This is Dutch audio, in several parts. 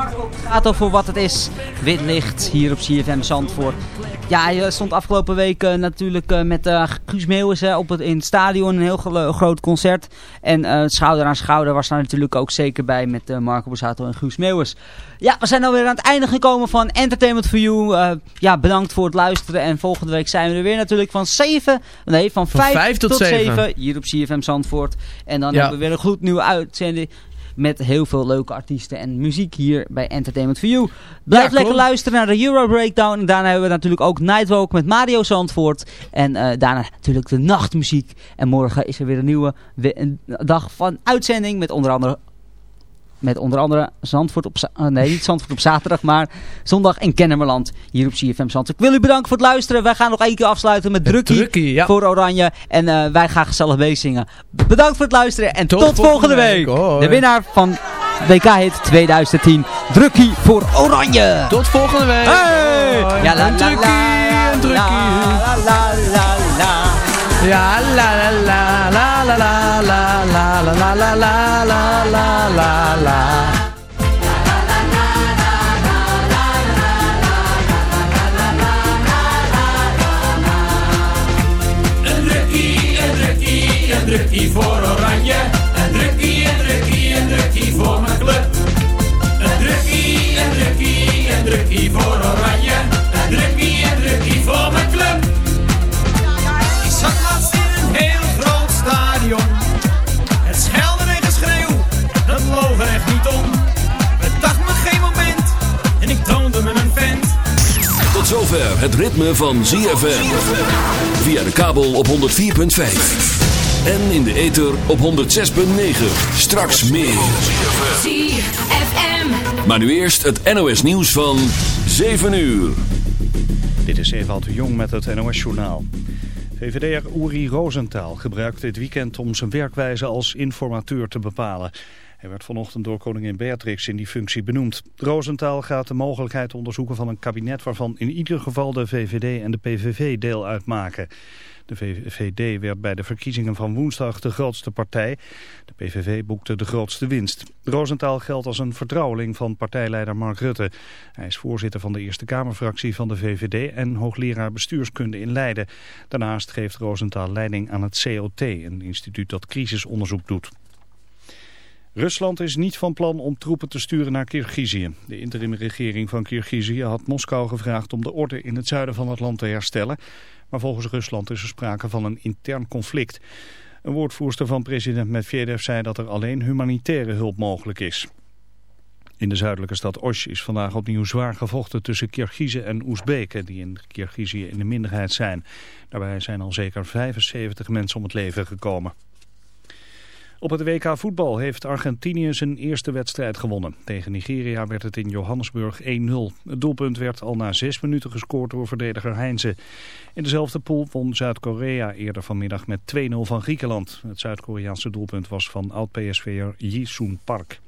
Marco Borsato voor wat het is. Wit licht hier op CFM Zandvoort. Ja, je stond afgelopen week uh, natuurlijk uh, met uh, Guus Meeuwis op het, in het stadion. Een heel groot concert. En schouder aan schouder was daar natuurlijk ook zeker bij met Marco Borsato en Guus Meeuwis. Ja, we zijn alweer aan het einde gekomen van Entertainment for You. ja, bedankt voor het luisteren. En volgende week zijn we er weer natuurlijk van 7, nee, van, van 5, 5 tot, tot 7. 7 hier op CFM Zandvoort. En dan ja. hebben we weer een gloednieuwe uitzending met heel veel leuke artiesten en muziek hier bij Entertainment for You. Blijf lekker luisteren naar de Euro Breakdown. En daarna hebben we natuurlijk ook Nightwalk met Mario Zandvoort. En uh, daarna natuurlijk de nachtmuziek. En morgen is er weer een nieuwe dag van uitzending met onder andere met onder andere Zandvoort op, uh, nee, niet Zandvoort op zaterdag, maar zondag in Kennemerland hier op CFM Zandvoort. Ik wil u bedanken voor het luisteren. Wij gaan nog één keer afsluiten met Drukkie, ja. voor Oranje. En uh, wij gaan gezellig meezingen. Bedankt voor het luisteren en tot, tot volgende week. week. De winnaar van WK Hit 2010, Drukkie voor Oranje. Tot volgende week. Hey. Ja, la, la, la, la, la, la, la, la. Ja, la la la la la la la la la la la la la. Een drukkie, een drukkie, een drukkie voor zover het ritme van ZFM. Via de kabel op 104.5. En in de ether op 106.9. Straks meer. ZFM. Maar nu eerst het NOS nieuws van 7 uur. Dit is Ewald de Jong met het NOS journaal. VVD'er Uri Rosenthal gebruikte dit weekend om zijn werkwijze als informateur te bepalen. Hij werd vanochtend door koningin Beatrix in die functie benoemd. Rosenthal gaat de mogelijkheid onderzoeken van een kabinet waarvan in ieder geval de VVD en de PVV deel uitmaken. De VVD werd bij de verkiezingen van woensdag de grootste partij. De PVV boekte de grootste winst. Rosenthal geldt als een vertrouweling van partijleider Mark Rutte. Hij is voorzitter van de Eerste Kamerfractie van de VVD en hoogleraar bestuurskunde in Leiden. Daarnaast geeft Rosenthal leiding aan het COT, een instituut dat crisisonderzoek doet. Rusland is niet van plan om troepen te sturen naar Kirgizië. De interimregering van Kirgizië had Moskou gevraagd om de orde in het zuiden van het land te herstellen. Maar volgens Rusland is er sprake van een intern conflict. Een woordvoerster van president Medvedev zei dat er alleen humanitaire hulp mogelijk is. In de zuidelijke stad Osh is vandaag opnieuw zwaar gevochten tussen Kirgizen en Oezbeken, die in Kirgizië in de minderheid zijn. Daarbij zijn al zeker 75 mensen om het leven gekomen. Op het WK voetbal heeft Argentinië zijn eerste wedstrijd gewonnen. Tegen Nigeria werd het in Johannesburg 1-0. Het doelpunt werd al na zes minuten gescoord door verdediger Heinze. In dezelfde pool won Zuid-Korea eerder vanmiddag met 2-0 van Griekenland. Het Zuid-Koreaanse doelpunt was van oud-PSV'er Ji-Soon Park.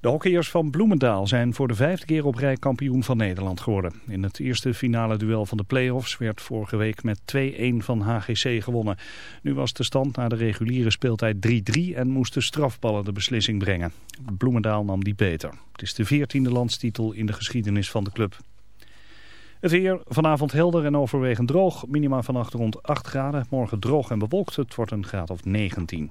De hockeyers van Bloemendaal zijn voor de vijfde keer op rij kampioen van Nederland geworden. In het eerste finale duel van de play-offs werd vorige week met 2-1 van HGC gewonnen. Nu was de stand na de reguliere speeltijd 3-3 en moesten strafballen de beslissing brengen. Bloemendaal nam die beter. Het is de veertiende landstitel in de geschiedenis van de club. Het weer vanavond helder en overwegend droog. Minima vannacht rond 8 graden. Morgen droog en bewolkt. Het wordt een graad of 19.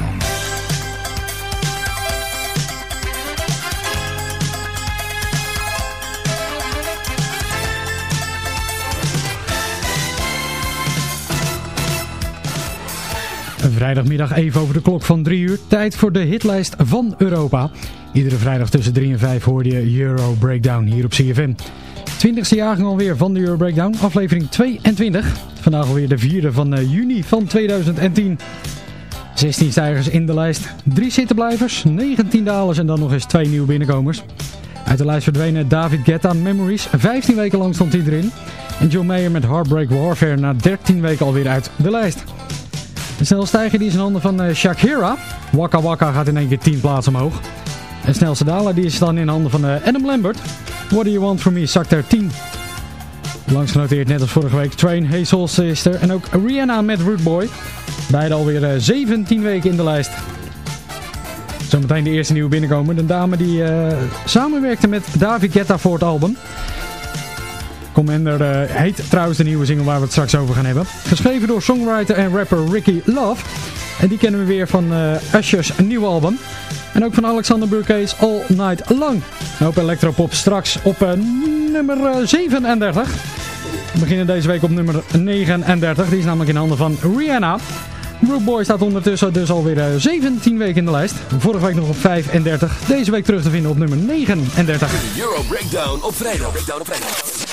vrijdagmiddag even over de klok van 3 uur. Tijd voor de hitlijst van Europa. Iedere vrijdag tussen 3 en 5 hoor je Euro Breakdown hier op CFM. 20e jagen alweer van de Euro Breakdown, aflevering 22. Vandaag alweer de 4e van eh, juni van 2010. 16 stijgers in de lijst, 3 zittenblijvers, 19 dalers en dan nog eens 2 nieuwe binnenkomers. Uit de lijst verdwenen David Guetta Memories, 15 weken lang stond hij erin. En John Mayer met Heartbreak Warfare na 13 weken alweer uit de lijst snelstijger die is in handen van eh, Shakira. Waka Waka gaat in één keer 10 plaatsen omhoog. En snelste daler die is dan in handen van eh, Adam Lambert. What do you want from me? Zakt er 10. Langs genoteerd net als vorige week Train, Hey Sister en ook Rihanna met Rootboy. Beide alweer eh, 17 weken in de lijst. Zometeen de eerste nieuwe binnenkomen. De dame die samenwerkte met David Guetta voor het album. Commander eh, heet trouwens de nieuwe single waar we het straks over gaan hebben. Geschreven door songwriter en rapper Ricky Love. En die kennen we weer van uh, Usher's nieuwe album. En ook van Alexander Burke's All Night Long. Een hoop electropop straks op eh, nummer 37. We beginnen deze week op nummer 39. Die is namelijk in handen van Rihanna. Root Boy staat ondertussen dus alweer 17 weken in de lijst. Vorige week nog op 35. Deze week terug te vinden op nummer 39. Euro Breakdown op vrijdag. Breakdown op vrijdag.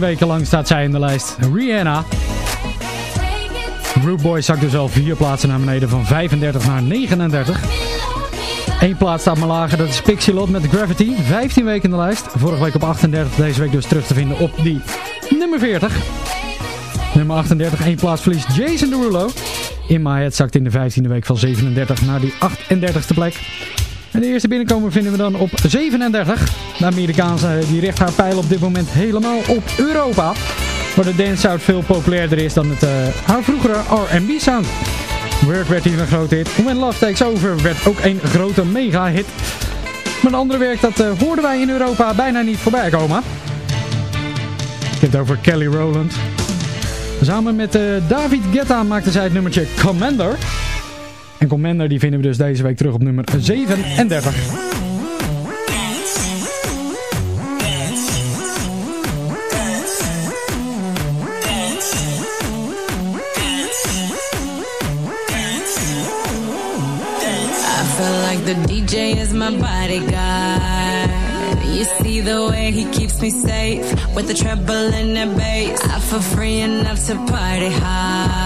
weken lang staat zij in de lijst. Rihanna. Root Boy zakt dus al vier plaatsen naar beneden van 35 naar 39. Eén plaats staat maar lager, dat is Pixie Lot met Gravity. 15 weken in de lijst. Vorige week op 38, deze week dus terug te vinden op die nummer 40. Nummer 38, één plaats verliest Jason Derulo. In My zakt in de 15e week van 37 naar die 38e plek. En de eerste binnenkomer vinden we dan op 37. De Amerikaanse die richt haar pijl op dit moment helemaal op Europa. Waar de dance sound veel populairder is dan het, uh, haar vroegere R&B sound. Work werd hier een grote hit. When Love Takes Over werd ook een grote mega hit. Maar een andere werk dat uh, hoorden wij in Europa bijna niet voorbij komen. Ik heb het over Kelly Rowland. Samen met uh, David Guetta maakte zij het nummertje Commander. En Commander die vinden we dus deze week terug op nummer 37. the DJ is my bodyguard. You see the way he keeps me safe with the treble and the bass. I feel free enough to party hard.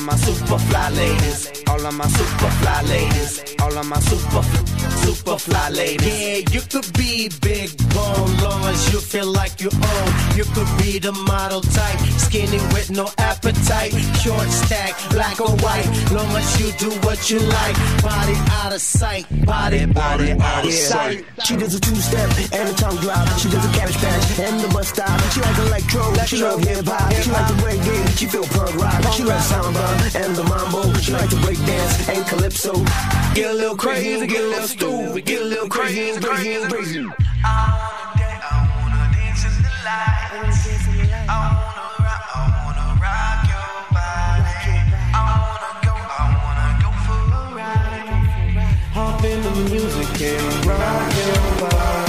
My super fly ladies, all of my super fly ladies, all of my super super fly ladies. Yeah, you could be big bone, long as you feel like you own. You could be the model type, skinny with no appetite. Short stack, black or white, long as you do what you like. Body out of sight, body, body out of sight. She does a two-step and a tongue drop. She does a cabbage patch and the bus stop. She like electro, she love hip hop. She like the reggae, she feel punk rock. She like samba and the mambo. She like to break dance and calypso. Get a little crazy, get a little stupid, get a little crazy crazy crazy. I wanna dance, I wanna dance in the lights. I wanna rock, I wanna rock your body. I wanna go, I wanna go for a ride. Hop in the music and rock your body,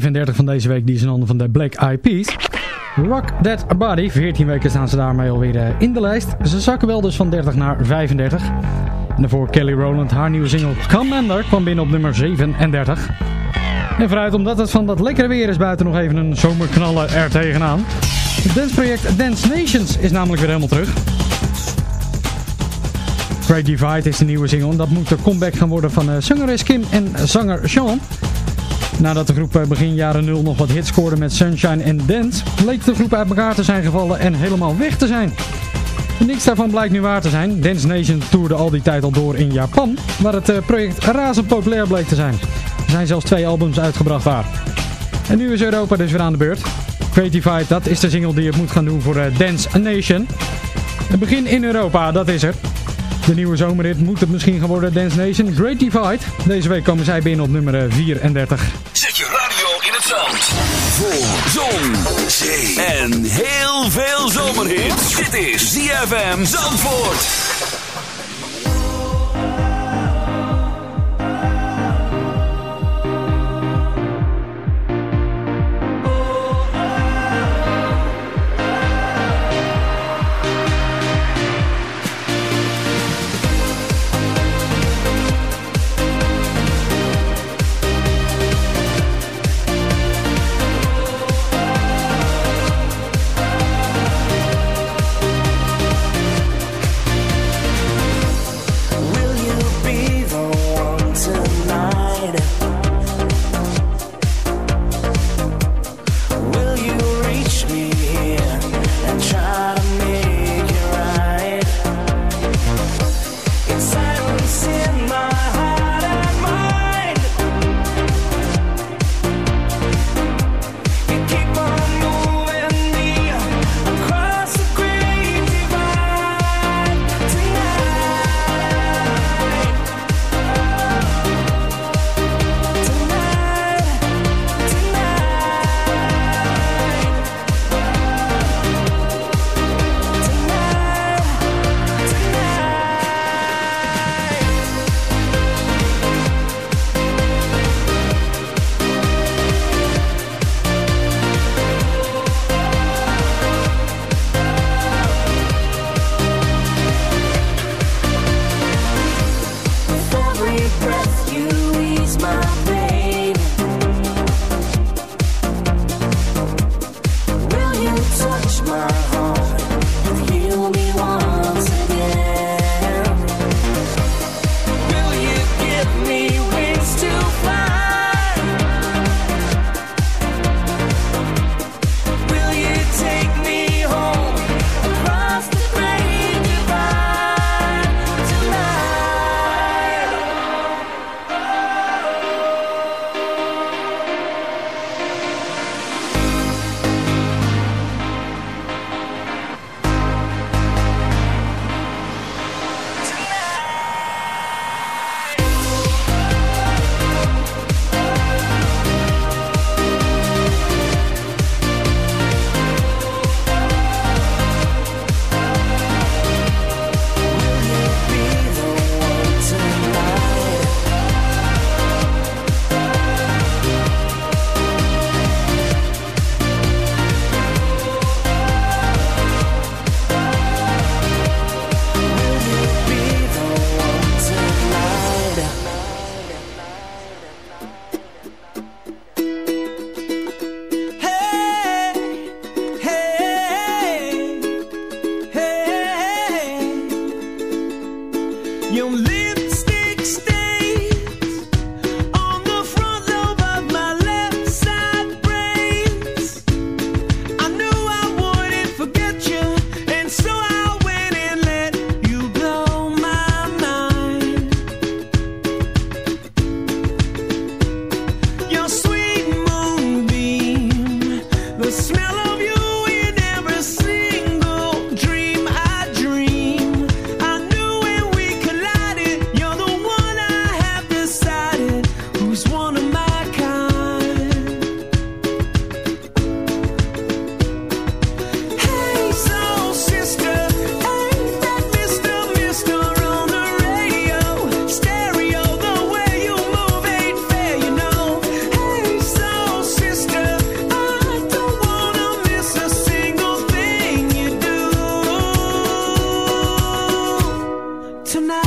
35 van deze week die is in handen van de Black Eyed Peas. Rock That Body. 14 weken staan ze daarmee alweer eh, in de lijst. Ze zakken wel dus van 30 naar 35. En daarvoor Kelly Rowland. Haar nieuwe single Commander kwam binnen op nummer 37. En vooruit omdat het van dat lekkere weer is buiten nog even een zomerknallen er tegenaan. Het danceproject Dance Nations is namelijk weer helemaal terug. Great Divide is de nieuwe single. Dat moet de comeback gaan worden van eh, zangeres Kim en zanger Sean. Nadat de groep begin jaren 0 nog wat hits scoorde met Sunshine en Dance, bleek de groep uit elkaar te zijn gevallen en helemaal weg te zijn. Niks daarvan blijkt nu waar te zijn. Dance Nation toerde al die tijd al door in Japan, waar het eh, project razend populair bleek te zijn. Er zijn zelfs twee albums uitgebracht daar. En nu is Europa dus weer aan de beurt. Fatified, dat is de single die het moet gaan doen voor eh, Dance Nation. Het begin in Europa, dat is er. De nieuwe zomerrit moet het misschien gaan worden Dance Nation Great Divide. Deze week komen zij binnen op nummer eh, 34. Zet je radio in het zand. Voor zon, zee en heel veel zomerhit. Dit is ZFM Zandvoort.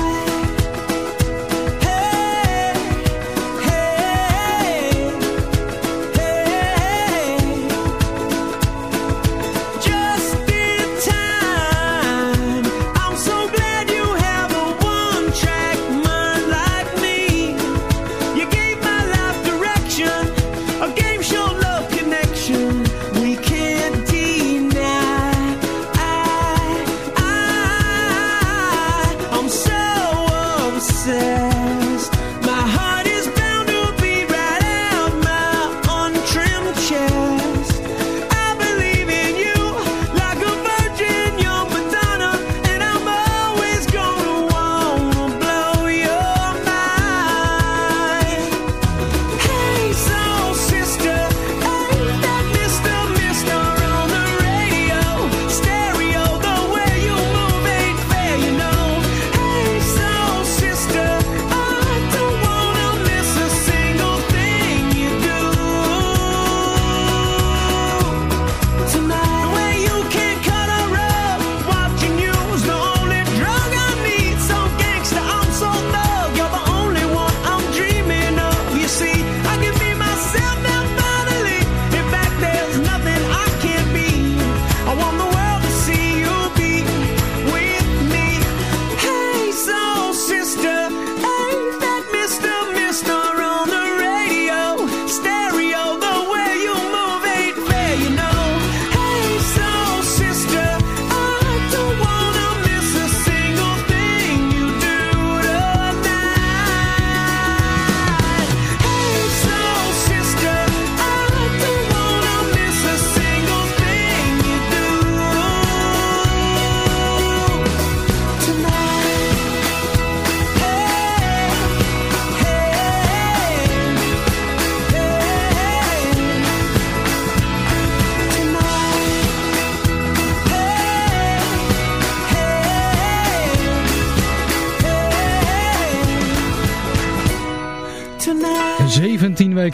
Bye.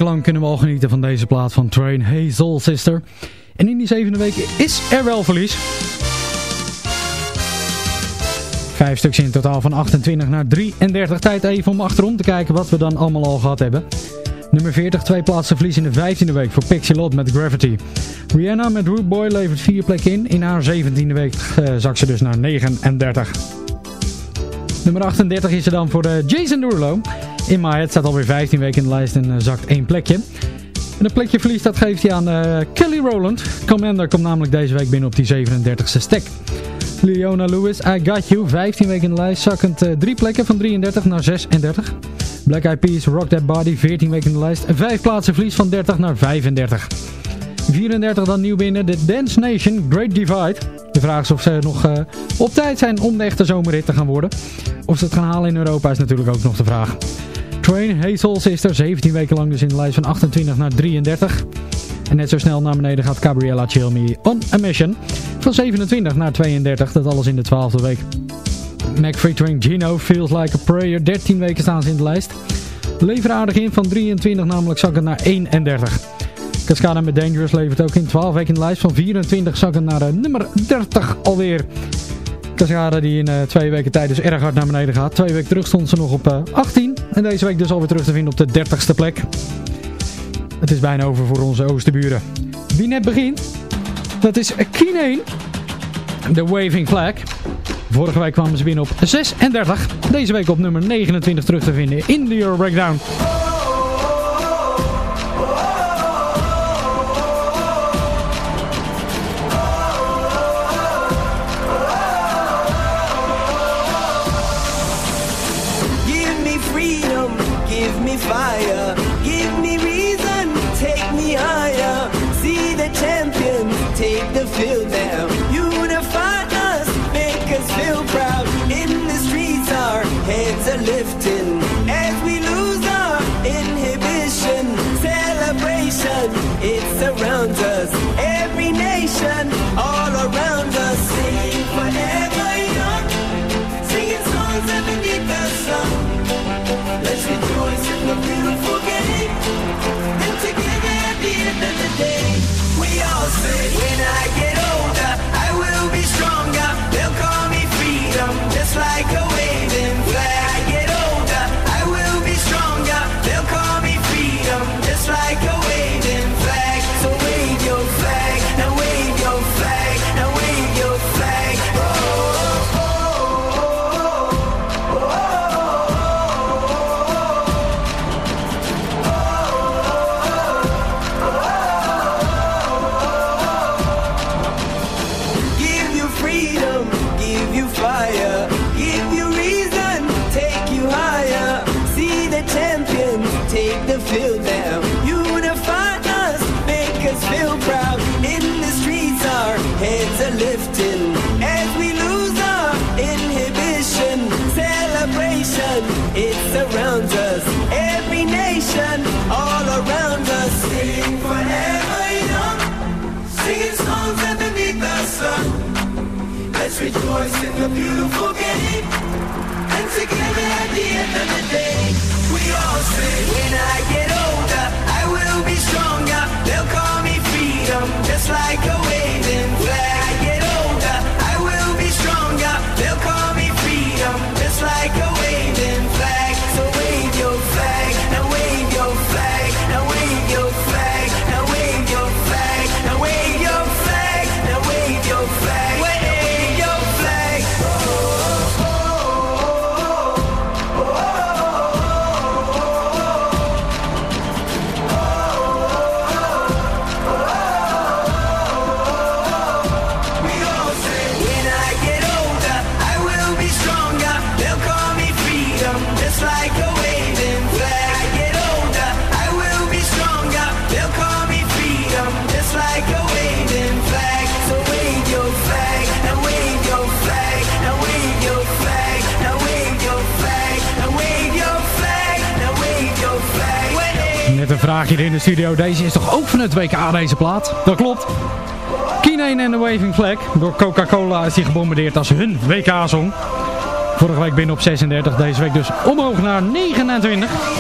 Lang kunnen we al genieten van deze plaat van Train Soul Sister. En in die zevende week is er wel verlies. Vijf stuks in totaal van 28 naar 33. Tijd even om achterom te kijken wat we dan allemaal al gehad hebben. Nummer 40, twee plaatsen verlies in de 15e week voor Pixie Lot met Gravity. Rihanna met Root Boy levert vier plekken in. In haar 17e week uh, zakt ze dus naar 39. Nummer 38 is er dan voor uh, Jason Derulo. In My Head staat alweer 15 weken in de lijst en uh, zakt één plekje. En een plekje verlies dat geeft hij aan uh, Kelly Rowland. Commander komt namelijk deze week binnen op die 37e stek. Leona Lewis, I Got You, 15 weken in de lijst, zakkend uh, drie plekken van 33 naar 36. Black Eyed Peas, Rock That Body, 14 weken in de lijst, vijf plaatsen verlies van 30 naar 35. 34 dan nieuw binnen, de Dance Nation, Great Divide. De vraag is of ze nog op tijd zijn om de echte zomerrit te gaan worden. Of ze het gaan halen in Europa is natuurlijk ook nog de vraag. Train, Hey Soul Sister, 17 weken lang dus in de lijst van 28 naar 33. En net zo snel naar beneden gaat Gabriella Chill Me On A Mission. Van 27 naar 32, dat alles in de 12e week. Mac featuring Gino, Feels Like a Prayer, 13 weken staan ze in de lijst. Lever aardig in van 23 namelijk zakken naar 31. Cascada met Dangerous levert ook in 12 weken in de lijst van 24 zakken naar uh, nummer 30 alweer. Cascada die in uh, twee weken tijd dus erg hard naar beneden gaat. Twee weken terug stond ze nog op uh, 18 en deze week dus alweer terug te vinden op de 30ste plek. Het is bijna over voor onze oosterburen. Wie net begint, dat is Kineen, de Waving Flag. Vorige week kwamen ze binnen op 36. Deze week op nummer 29 terug te vinden in de Euro Breakdown. We all say, when I get proud. In the streets, our heads are lifting as we lose our inhibition. Celebration, it surrounds us. Every nation, all around us. Sing forever young. Singing songs underneath the sun. Let's rejoice in the beautiful game. And together at the end of the day, we all say, when I get older, I will be stronger. They'll call freedom, just like a waving flag. Een vraagje in de studio. Deze is toch ook van het WK deze plaat? Dat klopt. Kineen en de Waving Flag. Door Coca-Cola is die gebombardeerd als hun WK-song. Vorige week binnen op 36. Deze week dus omhoog naar 29.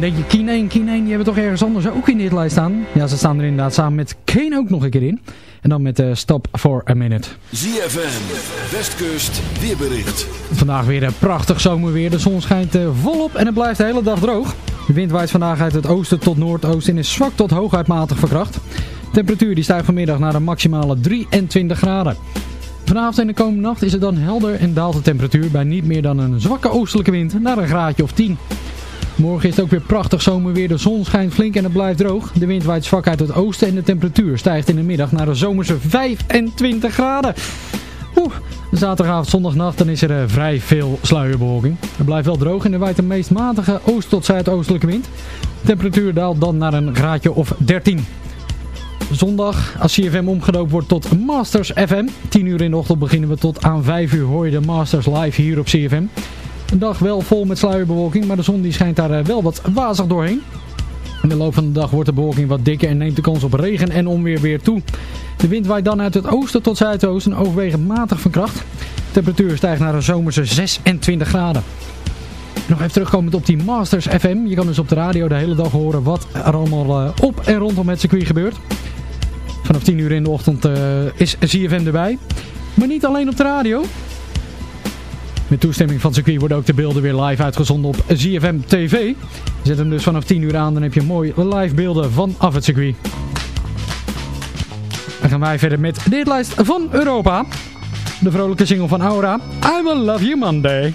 Dan denk je Keen 1, Keen 1, die hebben toch ergens anders ook in de hitlijst staan? Ja, ze staan er inderdaad samen met Kane ook nog een keer in. En dan met eh, Stop for a Minute. ZFM, Westkust, weerbericht. Vandaag weer een prachtig zomerweer. De zon schijnt eh, volop en het blijft de hele dag droog. De wind waait vandaag uit het oosten tot noordoosten en is zwak tot hooguit matig verkracht. De temperatuur die stijgt vanmiddag naar een maximale 23 graden. Vanavond en de komende nacht is het dan helder en daalt de temperatuur bij niet meer dan een zwakke oostelijke wind naar een graadje of 10. Morgen is het ook weer prachtig zomerweer. De zon schijnt flink en het blijft droog. De wind waait zwak uit het oosten en de temperatuur stijgt in de middag naar de zomerse 25 graden. Oeh, zaterdagavond, zondagnacht, dan is er eh, vrij veel sluierbewolking. Het blijft wel droog en er waait de meest matige oost- tot zuidoostelijke wind. De temperatuur daalt dan naar een graadje of 13. Zondag, als CFM omgedoopt wordt tot Masters FM. 10 uur in de ochtend beginnen we tot aan 5 uur hoor je de Masters live hier op CFM. Een dag wel vol met sluierbewolking, maar de zon die schijnt daar eh, wel wat wazig doorheen. In de loop van de dag wordt de bewolking wat dikker en neemt de kans op regen en onweer weer toe. De wind waait dan uit het oosten tot zuidoosten overwegend matig van kracht. De temperatuur stijgt naar een zomerse 26 graden. Nog even terugkomend op die Masters FM. Je kan dus op de radio de hele dag horen wat er allemaal eh, op en rondom het circuit gebeurt. Vanaf 10 uur in de ochtend eh, is ZFM erbij. Maar niet alleen op de radio. Met toestemming van circuit worden ook de beelden weer live uitgezonden op ZFM TV. Zet hem dus vanaf 10 uur aan, dan heb je mooi live beelden vanaf het circuit. Dan gaan wij verder met de hitlijst van Europa. De vrolijke single van Aura, I Will Love You Monday.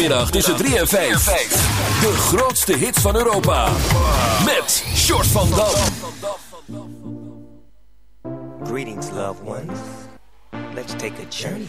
zaterdagmiddag tussen 3 en 5. De grootste hits van Europa. Met Short van Dam. Greetings, loved ones. Let's take a journey.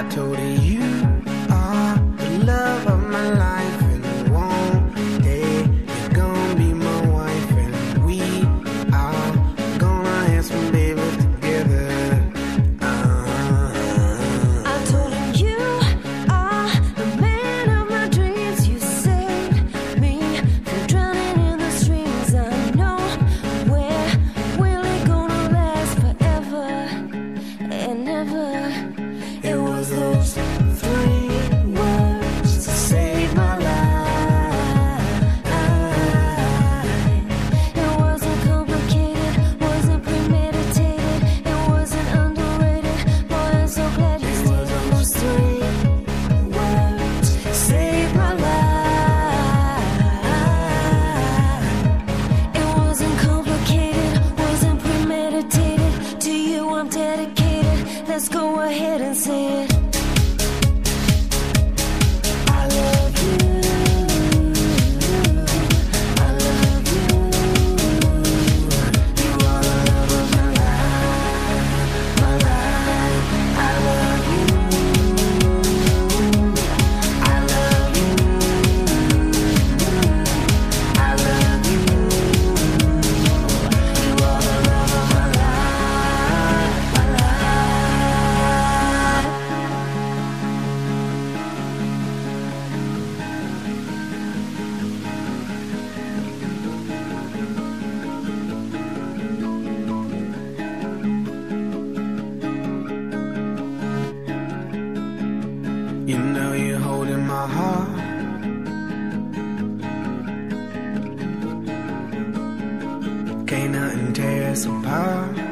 I told you you are the love of my life. ain't nothing tears apart.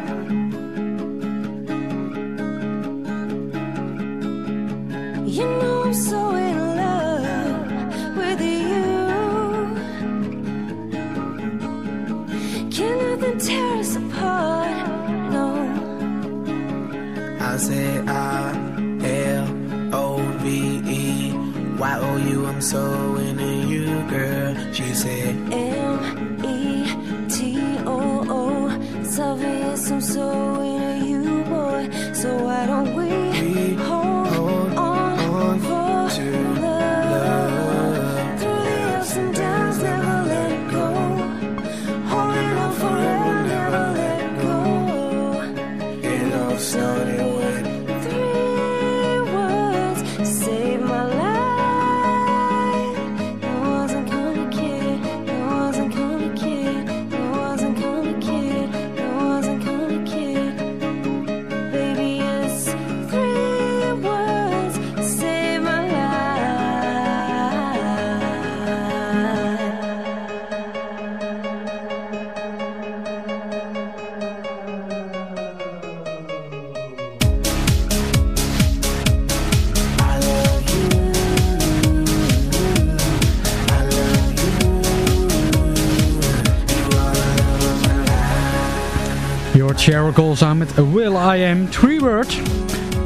Cole samen met Will I Am, Three.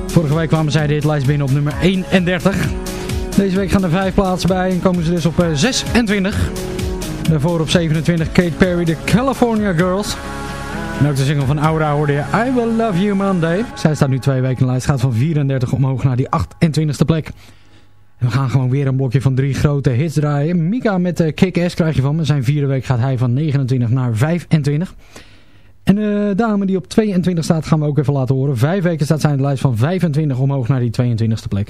Vorige week kwamen zij de hitlijst binnen op nummer 31. Deze week gaan er vijf plaatsen bij en komen ze dus op eh, 26. Daarvoor op 27 Kate Perry, de California Girls. En ook de single van Aura hoorde je I Will Love You Monday. Zij staat nu twee weken in de lijst, gaat van 34 omhoog naar die 28ste plek. En we gaan gewoon weer een blokje van drie grote hits draaien. Mika met uh, Kick-Ass krijg je van me. Zijn vierde week gaat hij van 29 naar 25. En de dame die op 22 staat gaan we ook even laten horen. Vijf weken staat zij in de lijst van 25 omhoog naar die 22ste plek.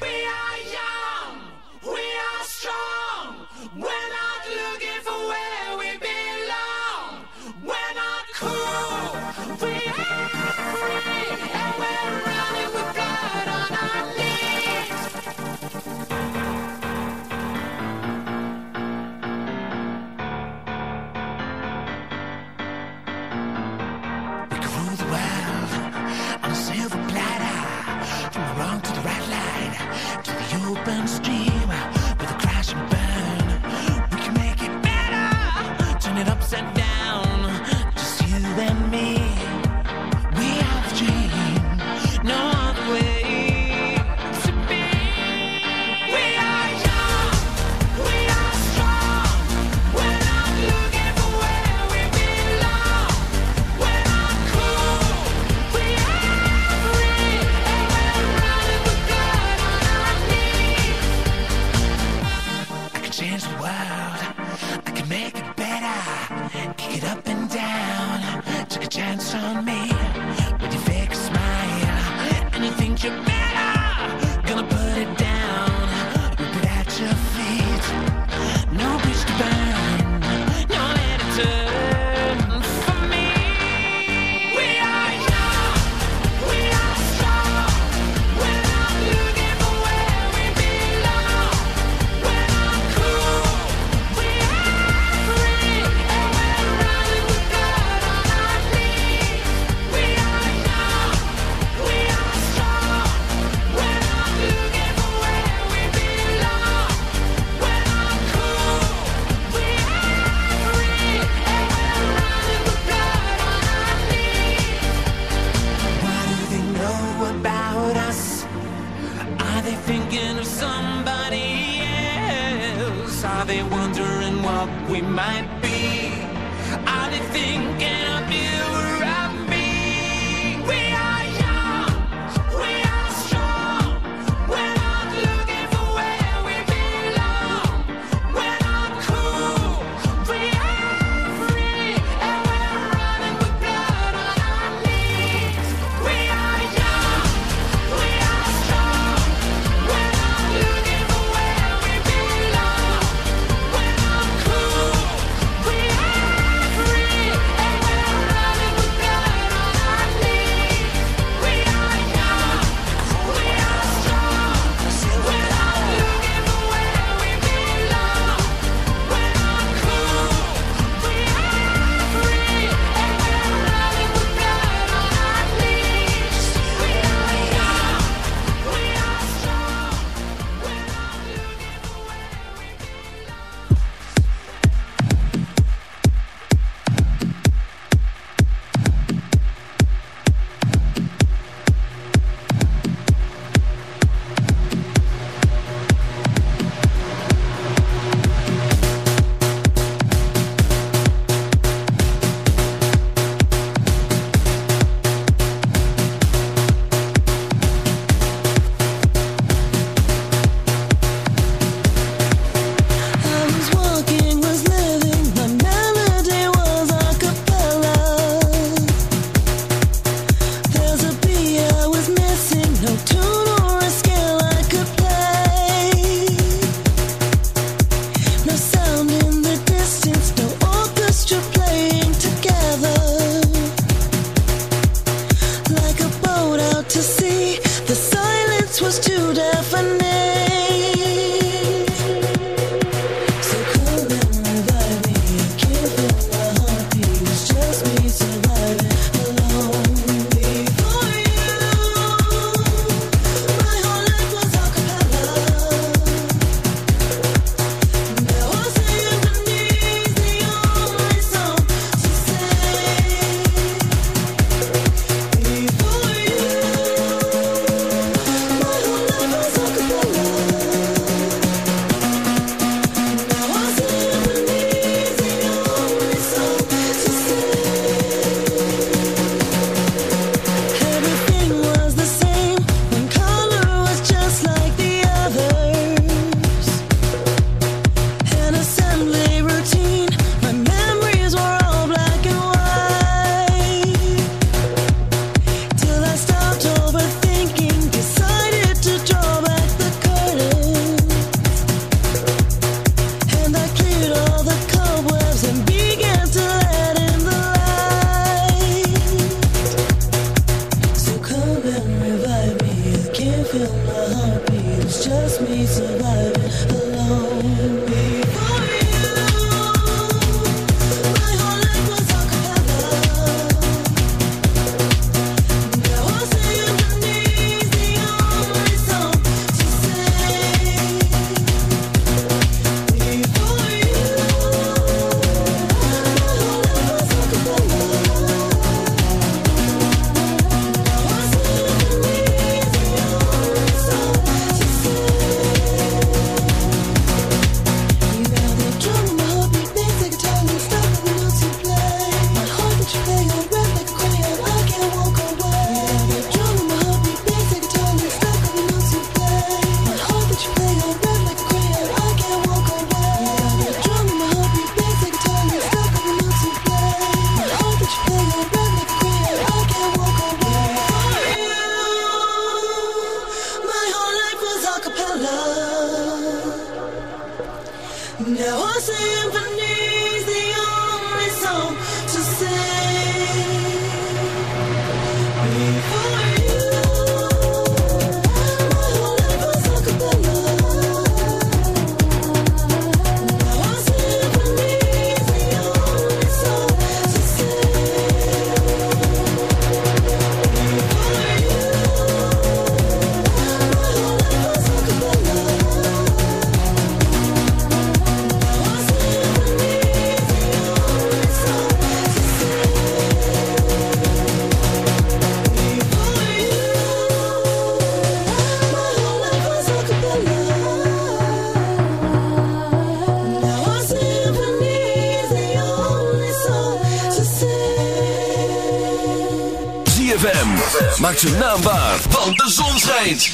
Zijn naam waar, want de zon schijnt.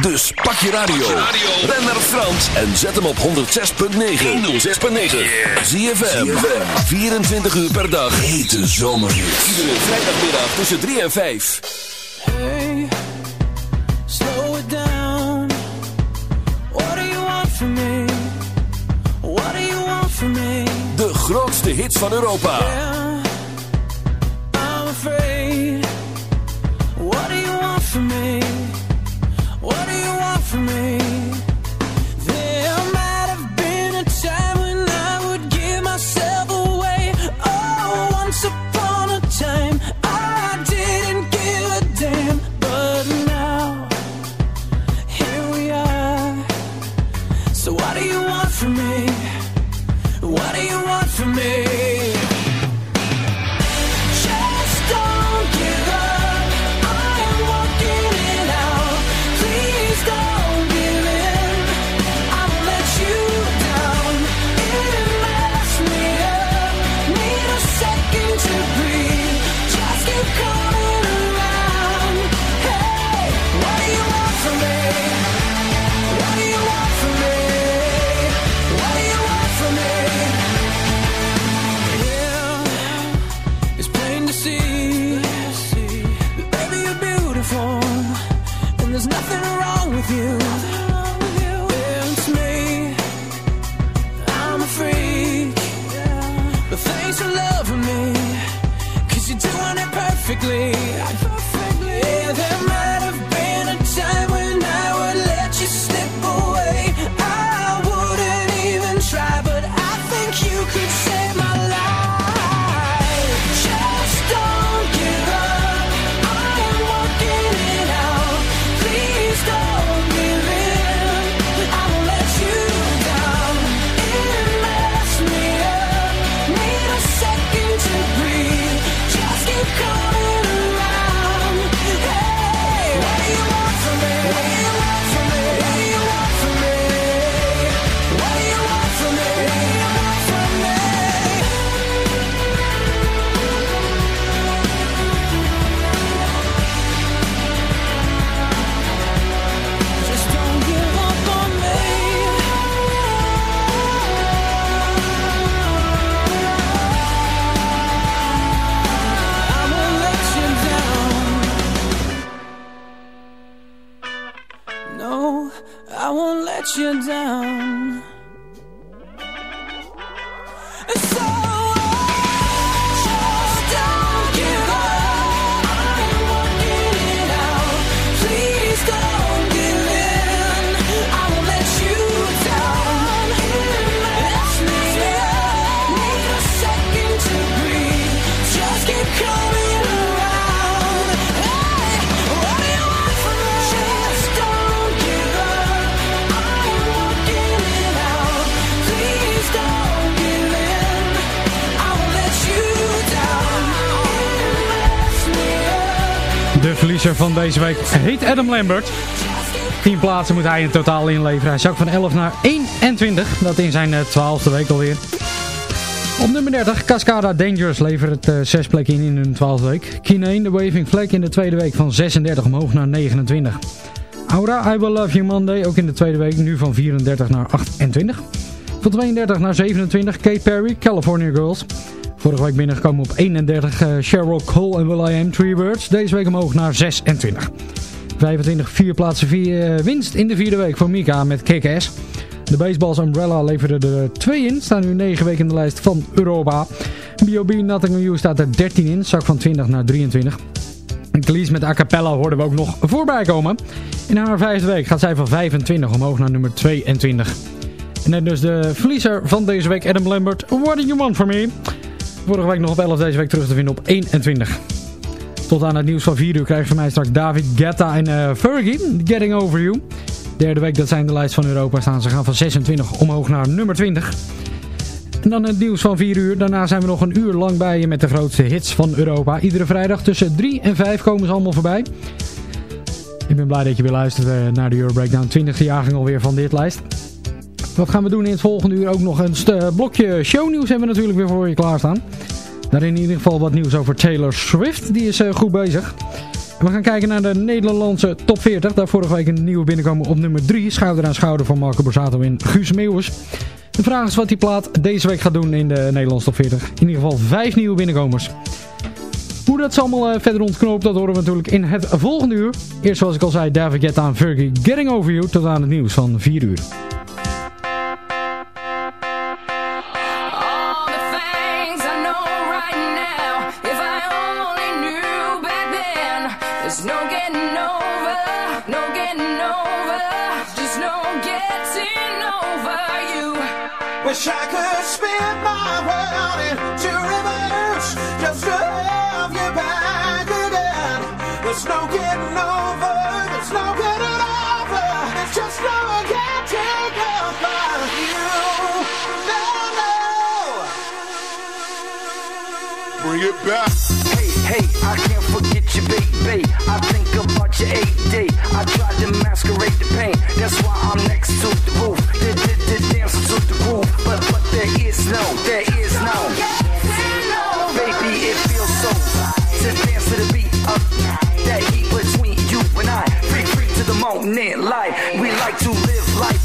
Dus pak je radio, ren naar Frans en zet hem op 106.9. 106.9. Zie je 24 uur per dag. Hete zomerhits. Iedere vrijdagmiddag tussen 3 en 5. Hey, slow it down. What do you want from me? What do you want from me? De grootste hits van Europa. Yeah, do you want from me? Van deze week heet Adam Lambert. 10 plaatsen moet hij in totaal inleveren. Hij zak van 11 naar 21. Dat in zijn eh, twaalfde week alweer. Op nummer 30, Cascada Dangerous levert het 6 plekken in in hun 12e week. Kineen, de Waving Flag in de tweede week van 36 omhoog naar 29. Aura, I Will Love You Monday, ook in de tweede week, nu van 34 naar 28. Van 32 naar 27, Kate Perry, California Girls. Vorige week binnengekomen op 31, eh, Sheryl Cole en Will I Am, Three Words. Deze week omhoog naar 26. 25, vier plaatsen, vier, eh, winst in de vierde week voor Mika met Kick-Ass. De Baseballs Umbrella leverde er 2 in, staan nu 9 weken in de lijst van Europa. B.O.B. Nothing You staat er 13 in, zak van 20 naar 23. Cleese met A Cappella hoorden we ook nog voorbij komen. In haar vijfde week gaat zij van 25 omhoog naar nummer 22. En net dus de verliezer van deze week, Adam Lambert. What do you want from me? Vorige week nog op 11, deze week terug te vinden op 21. Tot aan het nieuws van 4 uur krijg je van mij straks David Guetta en eh, Fergie, Getting Over You. Derde week dat zij in de lijst van Europa staan. Ze gaan van 26 omhoog naar nummer 20. En dan het nieuws van 4 uur. Daarna zijn we nog een uur lang bij je met de grootste hits van Europa. Iedere vrijdag tussen 3 en 5 komen ze allemaal voorbij. Ik ben blij dat je weer luistert eh, naar de Euro Breakdown 20e jaargang alweer van dit lijst. Wat gaan we doen in het volgende uur? Ook nog een st- blokje shownieuws hebben we natuurlijk weer voor je klaarstaan. Daarin in ieder geval wat nieuws over Taylor Swift. Die is eh, goed bezig. We gaan kijken naar de Nederlandse top 40. Daar vorige week een nieuwe binnenkomen op nummer 3. Schouder aan schouder van Marco Borsato en Guus Meeuwers. De vraag is wat die plaat deze week gaat doen in de Nederlandse top 40. In ieder geval vijf nieuwe binnenkomers. Hoe dat ze allemaal eh, verder ontknoopt, dat horen we natuurlijk in het volgende uur. Eerst zoals ik al zei, David Guetta en Fergie Getting Over You tot aan het nieuws van 4 uur. Hey, hey, I can't forget you, baby. I think about your AD. I tried to masquerade the pain. That's why I'm next to the roof. Dancer to the groove. But, but there is no, there is no. Baby, it feels so to dance to the beat of that heat between you and I. To the moment. We like to live life